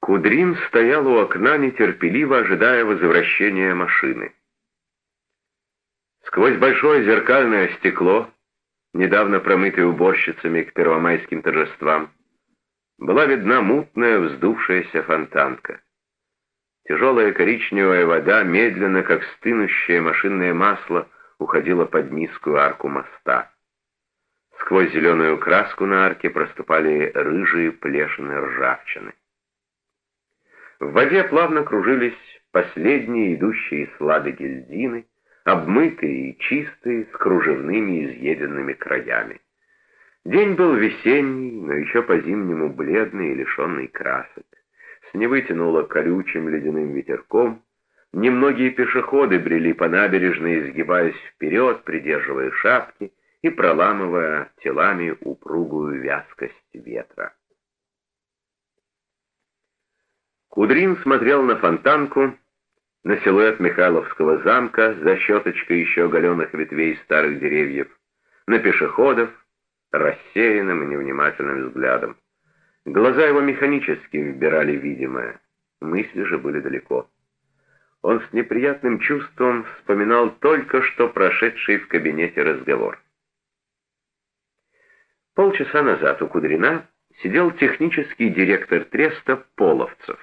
Кудрин стоял у окна, нетерпеливо ожидая возвращения машины. Сквозь большое зеркальное стекло, недавно промытое уборщицами к первомайским торжествам, была видна мутная вздувшаяся фонтанка. Тяжелая коричневая вода, медленно, как стынущее машинное масло, уходила под низкую арку моста. Сквозь зеленую краску на арке проступали рыжие плешины ржавчины. В воде плавно кружились последние идущие из слады гильдины, обмытые и чистые, с кружевными изъеденными краями. День был весенний, но еще по-зимнему бледный и лишенный красок. С Невы тянуло колючим ледяным ветерком, немногие пешеходы брели по набережной, изгибаясь вперед, придерживая шапки и проламывая телами упругую вязкость ветра. Кудрин смотрел на фонтанку, на силуэт Михайловского замка за щеточкой еще оголенных ветвей старых деревьев, на пешеходов, рассеянным и невнимательным взглядом. Глаза его механически вбирали видимое, мысли же были далеко. Он с неприятным чувством вспоминал только что прошедший в кабинете разговор. Полчаса назад у Кудрина сидел технический директор Треста Половцев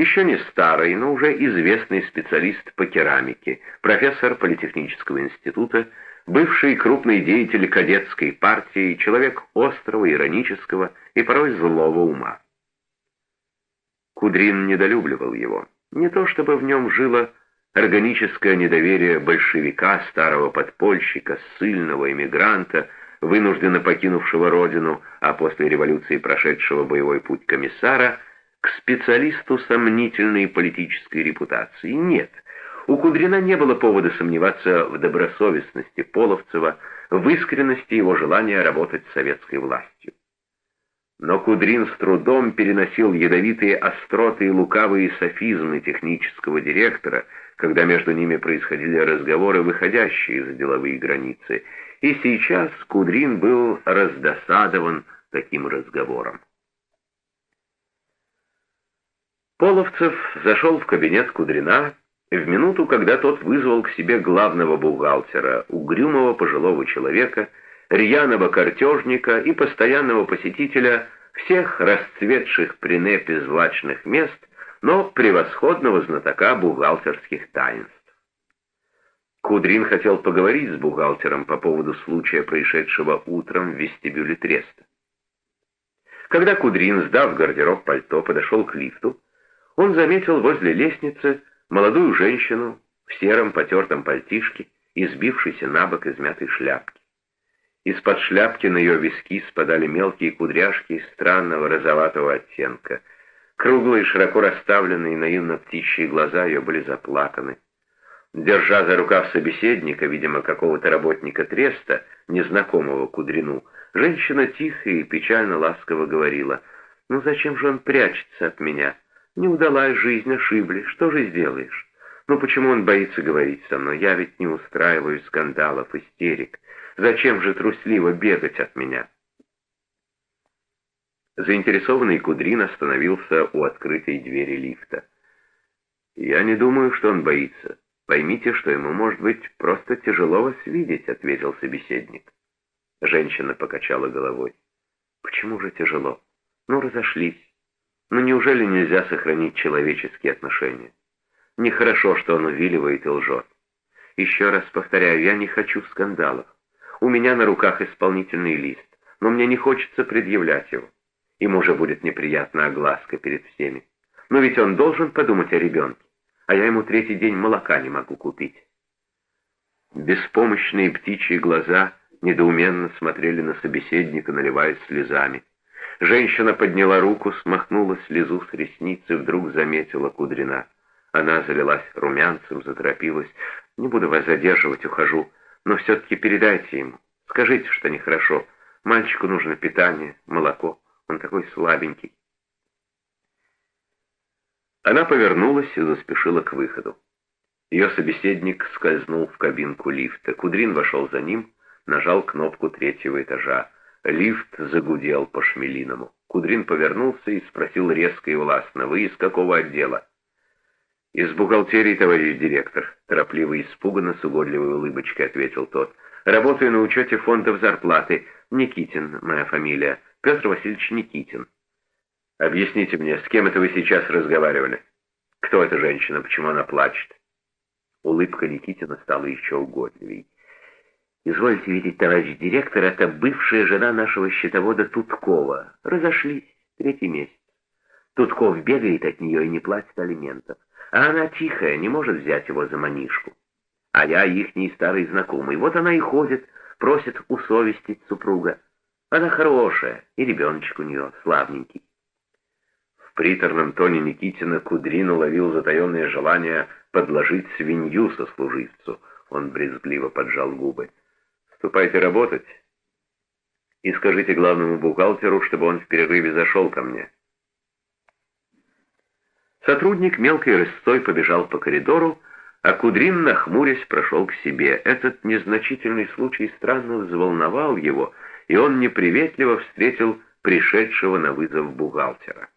еще не старый, но уже известный специалист по керамике, профессор Политехнического института, бывший крупный деятель кадетской партии, человек острого, иронического и порой злого ума. Кудрин недолюбливал его. Не то чтобы в нем жило органическое недоверие большевика, старого подпольщика, ссыльного эмигранта, вынужденно покинувшего родину, а после революции прошедшего боевой путь комиссара – к специалисту сомнительной политической репутации. Нет, у Кудрина не было повода сомневаться в добросовестности Половцева, в искренности его желания работать с советской властью. Но Кудрин с трудом переносил ядовитые остроты и лукавые софизмы технического директора, когда между ними происходили разговоры, выходящие за деловые границы, и сейчас Кудрин был раздосадован таким разговором. Половцев зашел в кабинет Кудрина в минуту, когда тот вызвал к себе главного бухгалтера, угрюмого пожилого человека, рьяного картежника и постоянного посетителя всех расцветших при непе злачных мест, но превосходного знатока бухгалтерских таинств. Кудрин хотел поговорить с бухгалтером по поводу случая, происшедшего утром в вестибюле Треста. Когда Кудрин, сдав гардероб пальто, подошел к лифту, он заметил возле лестницы молодую женщину в сером потертом пальтишке и сбившейся на бок измятой шляпки. Из-под шляпки на ее виски спадали мелкие кудряшки странного розоватого оттенка. Круглые, широко расставленные наивно птичьи глаза ее были заплаканы. Держа за рукав собеседника, видимо, какого-то работника треста, незнакомого Кудрину, женщина тихо и печально ласково говорила, «Ну зачем же он прячется от меня?» Не удалась жизнь, ошибли. Что же сделаешь? Ну почему он боится говорить со мной? Я ведь не устраиваю скандалов, истерик. Зачем же трусливо бегать от меня? Заинтересованный Кудрин остановился у открытой двери лифта. «Я не думаю, что он боится. Поймите, что ему, может быть, просто тяжело вас видеть», — ответил собеседник. Женщина покачала головой. «Почему же тяжело? Ну, разошлись. Но неужели нельзя сохранить человеческие отношения? Нехорошо, что он увиливает и лжет. Еще раз повторяю, я не хочу скандалов. У меня на руках исполнительный лист, но мне не хочется предъявлять его. Ему уже будет неприятна огласка перед всеми. Но ведь он должен подумать о ребенке, а я ему третий день молока не могу купить. Беспомощные птичьи глаза недоуменно смотрели на собеседника, наливаясь слезами. Женщина подняла руку, смахнула слезу с ресницы, вдруг заметила Кудрина. Она залилась румянцем, заторопилась. «Не буду вас задерживать, ухожу, но все-таки передайте ему. Скажите, что нехорошо. Мальчику нужно питание, молоко. Он такой слабенький». Она повернулась и заспешила к выходу. Ее собеседник скользнул в кабинку лифта. Кудрин вошел за ним, нажал кнопку третьего этажа. Лифт загудел по шмелиному. Кудрин повернулся и спросил резко и властно, «Вы из какого отдела?» «Из бухгалтерии, товарищ директор», — торопливо и испуганно с угодливой улыбочкой ответил тот. «Работаю на учете фондов зарплаты. Никитин моя фамилия. Петр Васильевич Никитин». «Объясните мне, с кем это вы сейчас разговаривали? Кто эта женщина, почему она плачет?» Улыбка Никитина стала еще угодливей. «Извольте видеть, товарищ директор, это бывшая жена нашего счетовода Туткова. Разошлись третий месяц. Тутков бегает от нее и не платит алиментов. А она тихая, не может взять его за манишку. А я ихний старый знакомый. Вот она и ходит, просит усовестить супруга. Она хорошая, и ребеночек у нее славненький. В приторном тоне Никитина Кудрин уловил затаенное желание подложить свинью сослуживцу. Он брезгливо поджал губы. «Ступайте работать и скажите главному бухгалтеру, чтобы он в перерыве зашел ко мне». Сотрудник мелкой рысцой побежал по коридору, а Кудрин, нахмурясь, прошел к себе. Этот незначительный случай странно взволновал его, и он неприветливо встретил пришедшего на вызов бухгалтера.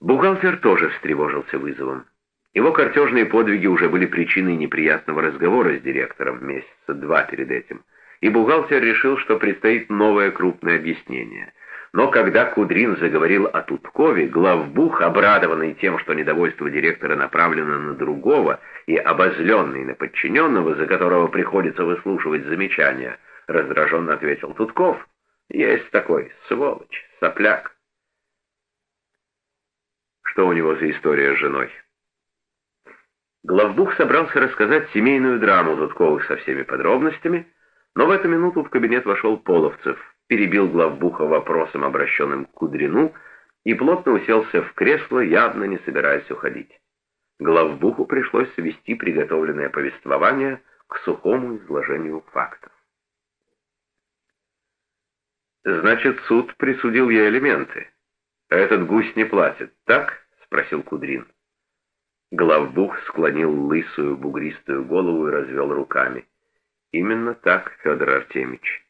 Бухгалтер тоже встревожился вызовом. Его картежные подвиги уже были причиной неприятного разговора с директором месяца два перед этим, и бухгалтер решил, что предстоит новое крупное объяснение. Но когда Кудрин заговорил о Туткове, главбух, обрадованный тем, что недовольство директора направлено на другого и обозленный на подчиненного, за которого приходится выслушивать замечания, раздраженно ответил Тутков. «Есть такой, сволочь, сопляк. Что у него за история с женой? Главбух собрался рассказать семейную драму Зудковых со всеми подробностями, но в эту минуту в кабинет вошел Половцев, перебил главбуха вопросом, обращенным к Кудрину, и плотно уселся в кресло, явно не собираясь уходить. Главбуху пришлось свести приготовленное повествование к сухому изложению фактов. «Значит, суд присудил ей элементы, а этот гусь не платит, так?» спросил Кудрин. Главбух склонил лысую бугристую голову и развел руками. «Именно так, Федор Артемич».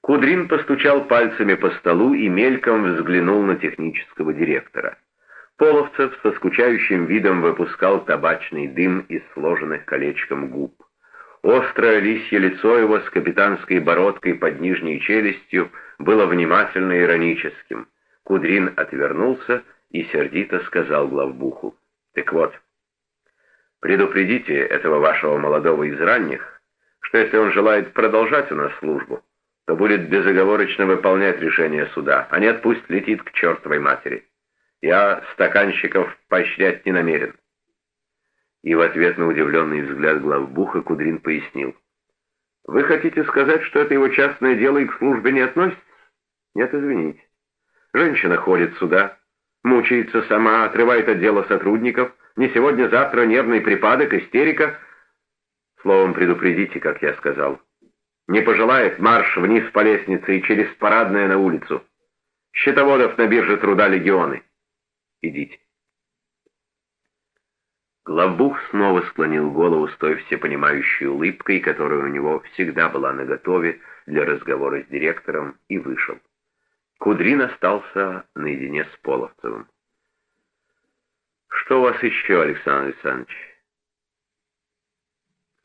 Кудрин постучал пальцами по столу и мельком взглянул на технического директора. Половцев со скучающим видом выпускал табачный дым из сложенных колечком губ. Острое лисье лицо его с капитанской бородкой под нижней челюстью было внимательно ироническим. Кудрин отвернулся и сердито сказал главбуху. «Так вот, предупредите этого вашего молодого из ранних, что если он желает продолжать у нас службу, то будет безоговорочно выполнять решение суда, а нет, пусть летит к чертовой матери. Я стаканщиков поощрять не намерен». И в ответ на удивленный взгляд главбуха Кудрин пояснил. «Вы хотите сказать, что это его частное дело и к службе не относится? Нет, извините. Женщина ходит сюда, Мучается сама, отрывает от дела сотрудников. Не сегодня-завтра нервный припадок, истерика. Словом, предупредите, как я сказал. Не пожелает марш вниз по лестнице и через парадное на улицу. Счетоводов на бирже труда легионы. Идите. Главбух снова склонил голову с той всепонимающей улыбкой, которая у него всегда была наготове для разговора с директором, и вышел. Кудрин остался наедине с Половцевым. «Что у вас еще, Александр Александрович?»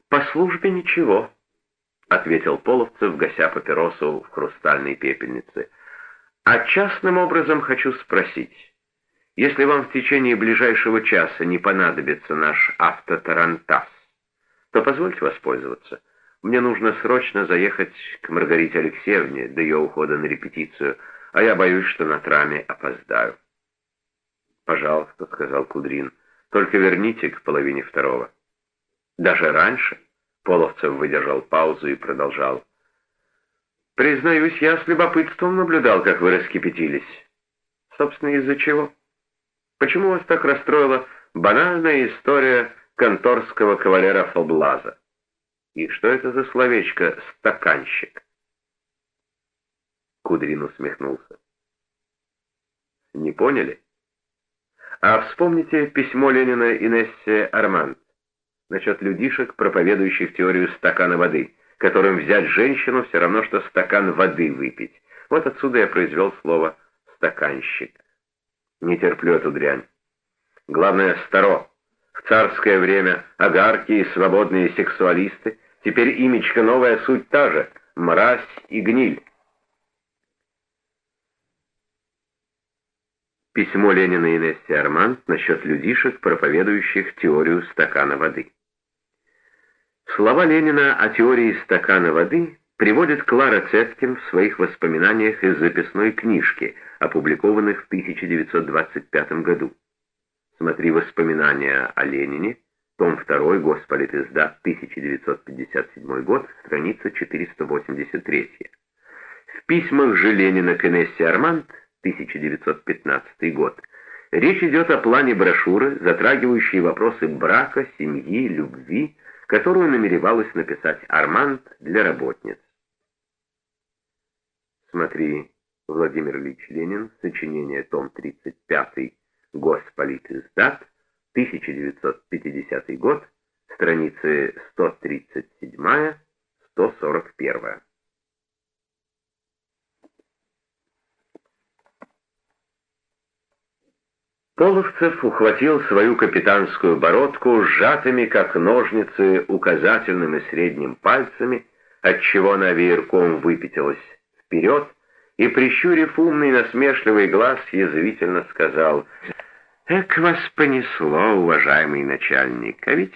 «По службе ничего», — ответил Половцев, гася папиросу в хрустальной пепельнице. «А частным образом хочу спросить, если вам в течение ближайшего часа не понадобится наш автотарантас, то позвольте воспользоваться. Мне нужно срочно заехать к Маргарите Алексеевне до ее ухода на репетицию» а я боюсь, что на траме опоздаю. «Пожалуйста», — сказал Кудрин, — «только верните к половине второго». «Даже раньше?» — Половцев выдержал паузу и продолжал. «Признаюсь, я с любопытством наблюдал, как вы раскипятились. Собственно, из-за чего? Почему вас так расстроила банальная история конторского кавалера Фоблаза? И что это за словечко «стаканщик»?» Кудрин усмехнулся. Не поняли? А вспомните письмо Ленина Инессе Арманд насчет людишек, проповедующих теорию стакана воды. которым взять женщину все равно, что стакан воды выпить. Вот отсюда я произвел слово «стаканщик». Не терплю эту дрянь. Главное, старо. В царское время агарки и свободные сексуалисты, теперь имечко новая суть та же — мразь и гниль. Письмо Ленина Инессе Арманд насчет людишек, проповедующих теорию стакана воды. Слова Ленина о теории стакана воды приводит Клара Цеткин в своих воспоминаниях из записной книжки, опубликованных в 1925 году. Смотри воспоминания о Ленине, том 2, Госполитиздат, 1957 год, страница 483. В письмах же Ленина к Инессе Арманд, 1915 год, речь идет о плане брошюры, затрагивающей вопросы брака, семьи, любви, которую намеревалась написать Арманд для работниц. Смотри, Владимир Ильич Ленин, сочинение, том 35, Госполитиздат, 1950 год, страницы 137-141. Половцев ухватил свою капитанскую бородку сжатыми, как ножницы, указательным и средним пальцами, отчего она веерком выпятилась вперед, и, прищурив умный насмешливый глаз, язвительно сказал, «Эк вас понесло, уважаемый начальник, а ведь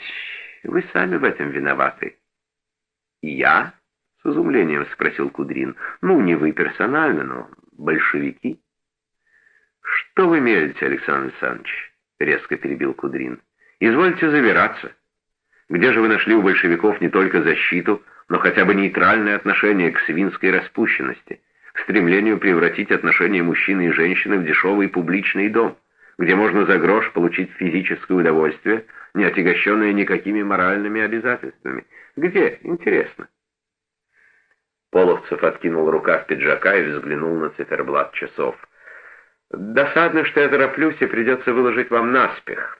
вы сами в этом виноваты». «Я?» — с изумлением спросил Кудрин. «Ну, не вы персонально, но большевики». «Что вы мелите, Александр Александрович?» — резко перебил Кудрин. «Извольте завираться. Где же вы нашли у большевиков не только защиту, но хотя бы нейтральное отношение к свинской распущенности, к стремлению превратить отношения мужчины и женщины в дешевый публичный дом, где можно за грош получить физическое удовольствие, не отягощенное никакими моральными обязательствами? Где? Интересно». Половцев откинул рукав пиджака и взглянул на циферблат часов. Досадно, что я тороплюсь и придется выложить вам наспех.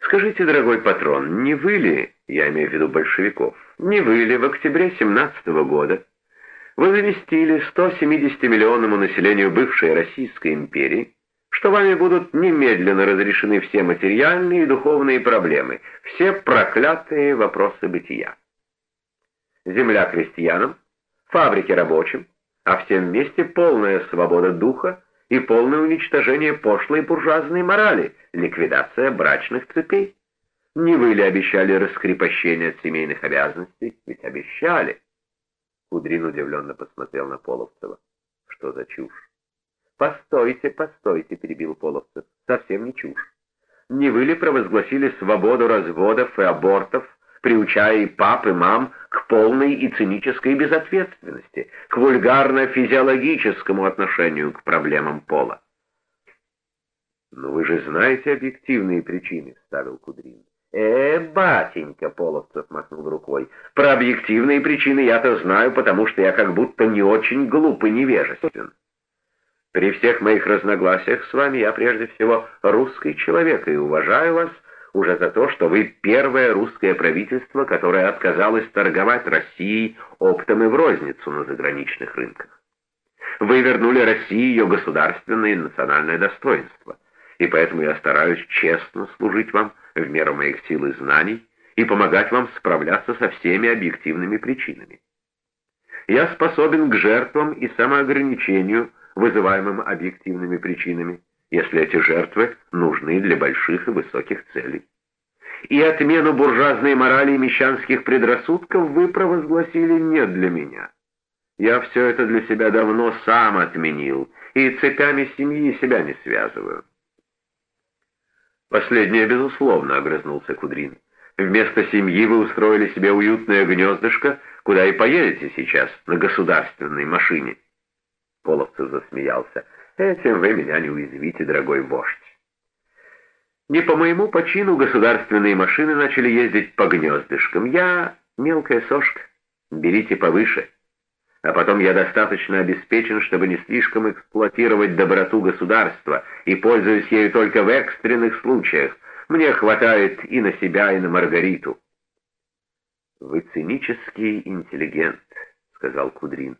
Скажите, дорогой патрон, не вы ли, я имею в виду большевиков, не вы ли в октябре 17 -го года вы завестили 170-миллионному населению бывшей Российской империи, что вами будут немедленно разрешены все материальные и духовные проблемы, все проклятые вопросы бытия. Земля крестьянам, фабрики рабочим, а всем вместе полная свобода духа и полное уничтожение пошлой буржуазной морали, ликвидация брачных цепей. Не вы ли обещали раскрепощение от семейных обязанностей? Ведь обещали. Кудрин удивленно посмотрел на Половцева. Что за чушь? «Постойте, постойте», — перебил Половцев. «Совсем не чушь. Не вы ли провозгласили свободу разводов и абортов, приучая и пап, и мам к полной и цинической безответственности, к вульгарно-физиологическому отношению к проблемам пола. «Но вы же знаете объективные причины», — ставил Кудрин. «Э, батенька!» — Половцев махнул рукой. «Про объективные причины я-то знаю, потому что я как будто не очень глуп и невежествен. При всех моих разногласиях с вами я прежде всего русский человек и уважаю вас уже за то, что вы первое русское правительство, которое отказалось торговать Россией оптом и в розницу на заграничных рынках. Вы вернули России ее государственное и национальное достоинство, и поэтому я стараюсь честно служить вам в меру моих сил и знаний и помогать вам справляться со всеми объективными причинами. Я способен к жертвам и самоограничению, вызываемым объективными причинами, если эти жертвы нужны для больших и высоких целей. И отмену буржуазной морали и мещанских предрассудков вы провозгласили не для меня. Я все это для себя давно сам отменил, и цепями семьи себя не связываю. Последнее, безусловно, огрызнулся Кудрин. Вместо семьи вы устроили себе уютное гнездышко, куда и поедете сейчас, на государственной машине. Половцев засмеялся. Этим вы меня не уязвите, дорогой вождь. Не по моему почину государственные машины начали ездить по гнездышкам. Я мелкая сошка. Берите повыше. А потом я достаточно обеспечен, чтобы не слишком эксплуатировать доброту государства и пользуюсь ею только в экстренных случаях. Мне хватает и на себя, и на Маргариту. «Вы цинический интеллигент», — сказал Кудрин.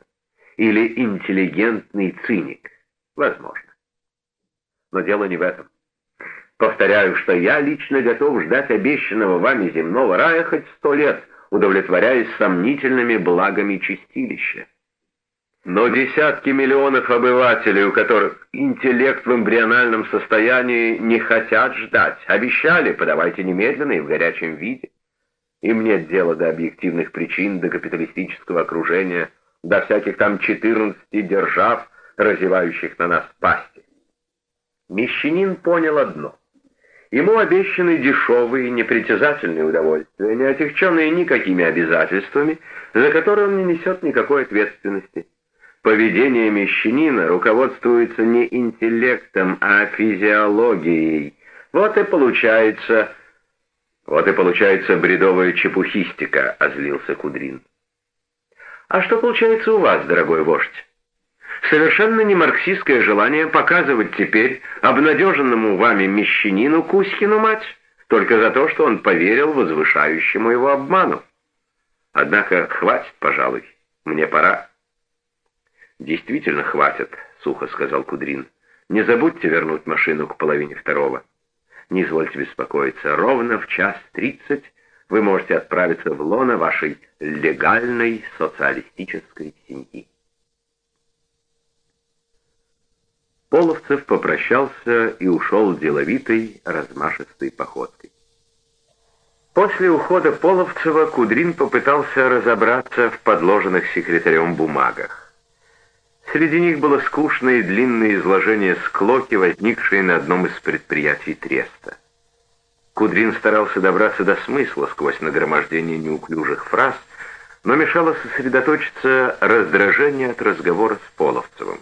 «Или интеллигентный циник. Возможно. Но дело не в этом. Повторяю, что я лично готов ждать обещанного вами земного рая хоть сто лет, удовлетворяясь сомнительными благами чистилища. Но десятки миллионов обывателей, у которых интеллект в эмбриональном состоянии, не хотят ждать. Обещали, подавайте немедленно и в горячем виде. Им нет дела до объективных причин, до капиталистического окружения, до всяких там 14 держав, разевающих на нас пасти. Мещанин понял одно. Ему обещаны дешевые, непритязательные удовольствия, не отягченные никакими обязательствами, за которые он не несет никакой ответственности. Поведение мещанина руководствуется не интеллектом, а физиологией. Вот и получается... Вот и получается бредовая чепухистика, озлился Кудрин. А что получается у вас, дорогой вождь? Совершенно не марксистское желание показывать теперь обнадеженному вами мещанину Кузькину мать, только за то, что он поверил возвышающему его обману. Однако хватит, пожалуй, мне пора. «Действительно хватит», — сухо сказал Кудрин. «Не забудьте вернуть машину к половине второго. Не извольте беспокоиться, ровно в час тридцать вы можете отправиться в лоно вашей легальной социалистической семьи». Половцев попрощался и ушел деловитой, размашистой походкой. После ухода Половцева Кудрин попытался разобраться в подложенных секретарем бумагах. Среди них было скучное и длинное изложение склоки, возникшие на одном из предприятий Треста. Кудрин старался добраться до смысла сквозь нагромождение неуклюжих фраз, но мешало сосредоточиться раздражение от разговора с Половцевым.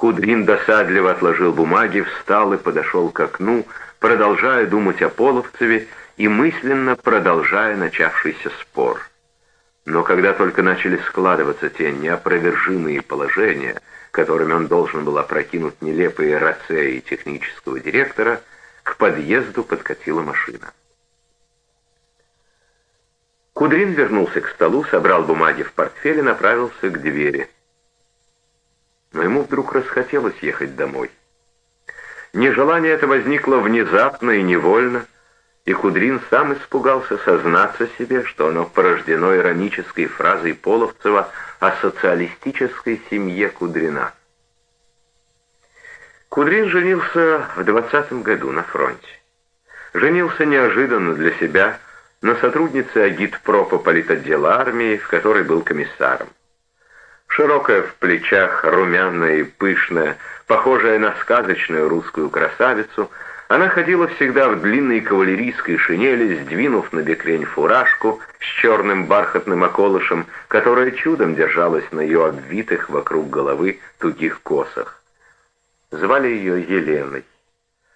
Кудрин досадливо отложил бумаги, встал и подошел к окну, продолжая думать о Половцеве и мысленно продолжая начавшийся спор. Но когда только начали складываться те неопровержимые положения, которыми он должен был опрокинуть нелепые рацеи технического директора, к подъезду подкатила машина. Кудрин вернулся к столу, собрал бумаги в портфель и направился к двери но ему вдруг расхотелось ехать домой. Нежелание это возникло внезапно и невольно, и Кудрин сам испугался сознаться себе, что оно порождено иронической фразой Половцева о социалистической семье Кудрина. Кудрин женился в двадцатом году на фронте. Женился неожиданно для себя на сотруднице агитпропа политотдела армии, в которой был комиссаром. Широкая в плечах, румяная и пышная, похожая на сказочную русскую красавицу, она ходила всегда в длинной кавалерийской шинели, сдвинув на бекрень фуражку с черным бархатным околышем, которая чудом держалась на ее обвитых вокруг головы тугих косах. Звали ее Еленой.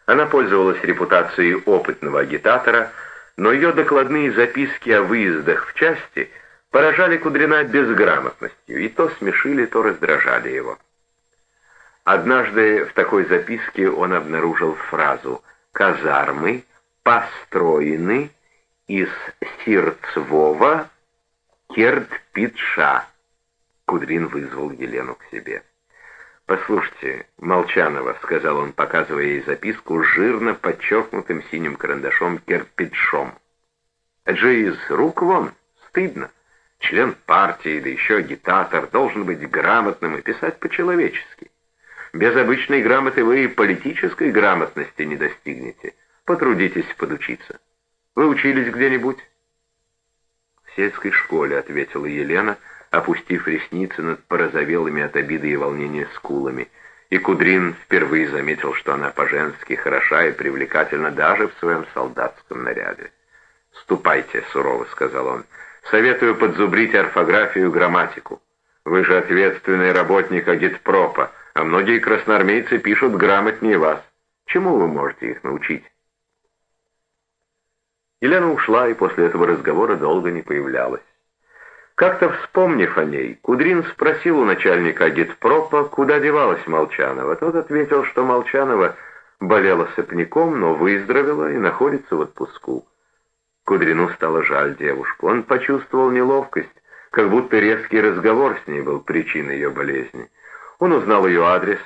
Она пользовалась репутацией опытного агитатора, но ее докладные записки о выездах в части – поражали Кудрина безграмотностью, и то смешили, то раздражали его. Однажды в такой записке он обнаружил фразу «Казармы построены из Сирцвова Кирпича». Кудрин вызвал Елену к себе. «Послушайте, Молчанова», — сказал он, показывая ей записку жирно подчеркнутым синим карандашом кирпичом. «Это же из рук вон, стыдно». Член партии, да еще агитатор, должен быть грамотным и писать по-человечески. Без обычной грамоты вы и политической грамотности не достигнете. Потрудитесь подучиться. Вы учились где-нибудь? В сельской школе, ответила Елена, опустив ресницы над порозовелыми от обиды и волнения скулами. И Кудрин впервые заметил, что она по-женски хороша и привлекательна даже в своем солдатском наряде. «Ступайте», — сурово сказал он, — Советую подзубрить орфографию и грамматику. Вы же ответственный работник агитпропа, а многие красноармейцы пишут грамотнее вас. Чему вы можете их научить? Елена ушла и после этого разговора долго не появлялась. Как-то вспомнив о ней, Кудрин спросил у начальника агитпропа, куда девалась Молчанова. Тот ответил, что Молчанова болела сопняком, но выздоровела и находится в отпуску. Кудрину стало жаль девушку. Он почувствовал неловкость, как будто резкий разговор с ней был причиной ее болезни. Он узнал ее адрес,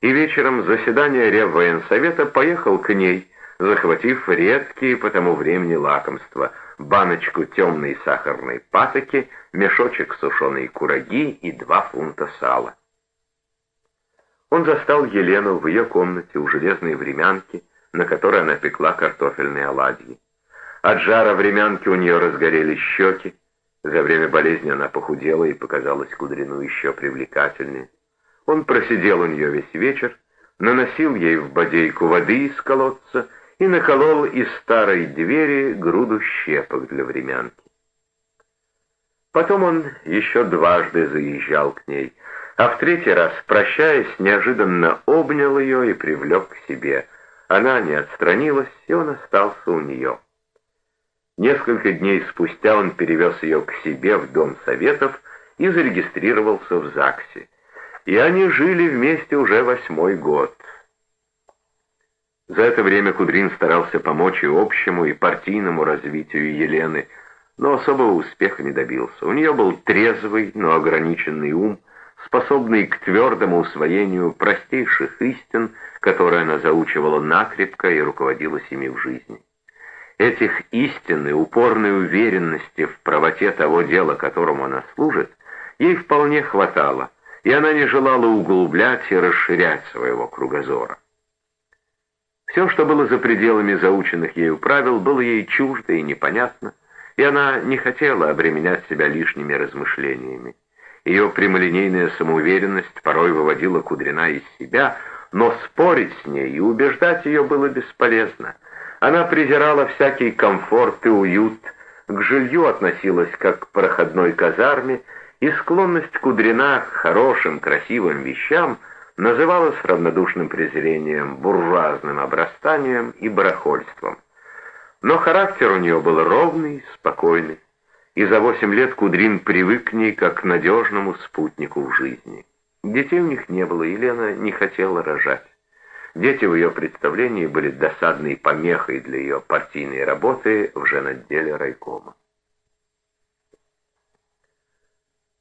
и вечером заседания Реввоенсовета поехал к ней, захватив редкие по тому времени лакомства — баночку темной сахарной патоки, мешочек сушеной кураги и два фунта сала. Он застал Елену в ее комнате у железной времянки, на которой она пекла картофельные оладьи. От жара времянки у нее разгорели щеки. За время болезни она похудела и показалась Кудрину еще привлекательнее. Он просидел у нее весь вечер, наносил ей в бодейку воды из колодца и наколол из старой двери груду щепок для времянки. Потом он еще дважды заезжал к ней — а в третий раз, прощаясь, неожиданно обнял ее и привлек к себе. Она не отстранилась, и он остался у нее. Несколько дней спустя он перевез ее к себе в Дом Советов и зарегистрировался в ЗАГСе. И они жили вместе уже восьмой год. За это время Кудрин старался помочь и общему, и партийному развитию Елены, но особого успеха не добился. У нее был трезвый, но ограниченный ум, способный к твердому усвоению простейших истин, которые она заучивала накрепко и руководилась ими в жизни. Этих истин и упорной уверенности в правоте того дела, которому она служит, ей вполне хватало, и она не желала углублять и расширять своего кругозора. Все, что было за пределами заученных ею правил, было ей чуждо и непонятно, и она не хотела обременять себя лишними размышлениями. Ее прямолинейная самоуверенность порой выводила Кудрина из себя, но спорить с ней и убеждать ее было бесполезно. Она презирала всякий комфорт и уют, к жилью относилась как к проходной казарме, и склонность Кудрина к хорошим, красивым вещам называлась равнодушным презрением, буржуазным обрастанием и барахольством. Но характер у нее был ровный, спокойный и за восемь лет Кудрин привык к ней как к надежному спутнику в жизни. Детей у них не было, Елена не хотела рожать. Дети в ее представлении были досадной помехой для ее партийной работы в женотделе райкома.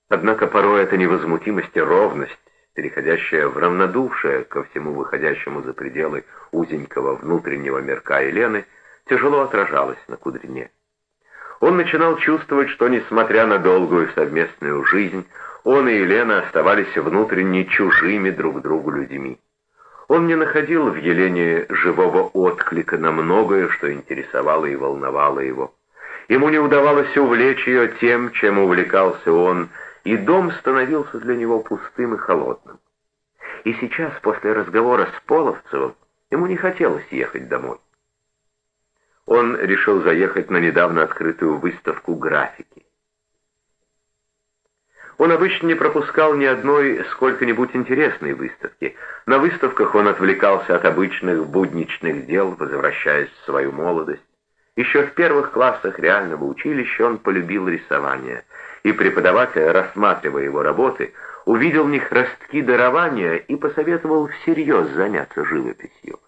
Однако порой эта невозмутимость и ровность, переходящая в равнодушие ко всему выходящему за пределы узенького внутреннего мирка Елены, тяжело отражалась на Кудрине. Он начинал чувствовать, что, несмотря на долгую совместную жизнь, он и Елена оставались внутренне чужими друг другу людьми. Он не находил в Елене живого отклика на многое, что интересовало и волновало его. Ему не удавалось увлечь ее тем, чем увлекался он, и дом становился для него пустым и холодным. И сейчас, после разговора с Половцевым, ему не хотелось ехать домой он решил заехать на недавно открытую выставку графики. Он обычно не пропускал ни одной сколько-нибудь интересной выставки. На выставках он отвлекался от обычных будничных дел, возвращаясь в свою молодость. Еще в первых классах реального училища он полюбил рисование, и преподаватель, рассматривая его работы, увидел в них ростки дарования и посоветовал всерьез заняться живописью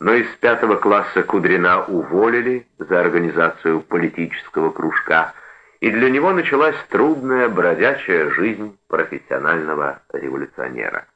но из пятого класса Кудрина уволили за организацию политического кружка, и для него началась трудная бродячая жизнь профессионального революционера.